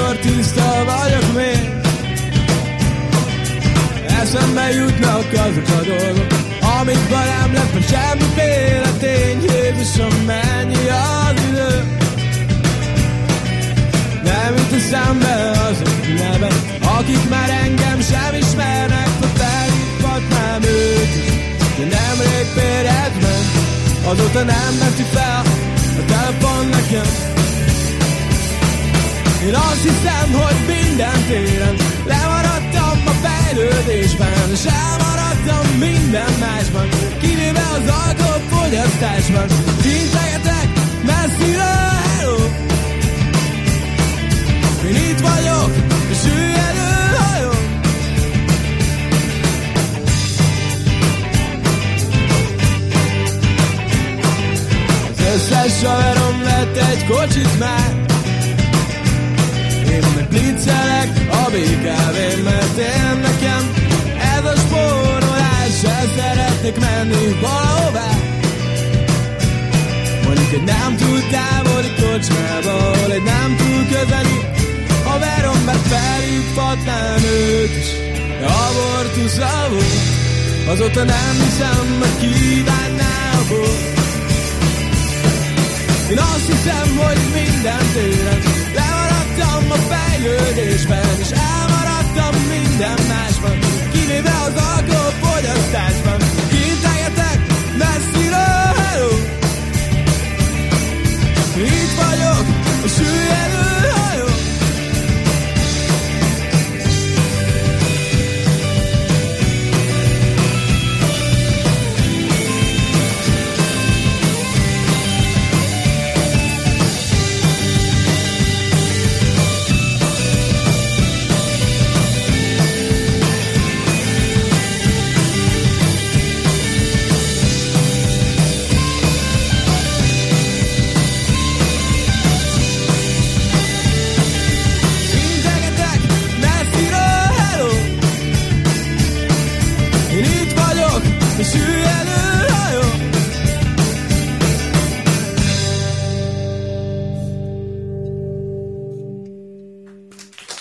mikor tiszta vagyok még Eszembe jutnak azok a dolgok Amik velem lett, semmiféle tény Jézusom, mennyi az idő. Nem jut eszembe azok neve Akik már engem sem ismernek Ha felhívhatnám őt De nem rég péred meg Azóta nem veszi fel. Én azt hiszem, hogy minden téren lemaradtam a fejlődésben, és elmaradtam minden másban, kivéve az alkoholfogyasztásban. Integetek messziről, hello! Én itt vagyok, és ő előhajol. Összes haverom vett egy kocsit már, BKV-n, mert én nekem ez a spórolás, el szeretnék menni valahová. Mondjuk egy nem túl távoli kocsmába, ahol egy nem túl közeli haverom, mert felhívhatnám őt is, de abortusza volt. Azóta nem hiszem, hogy kívánná a bort. Én azt hiszem, hogy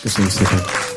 这是个事情。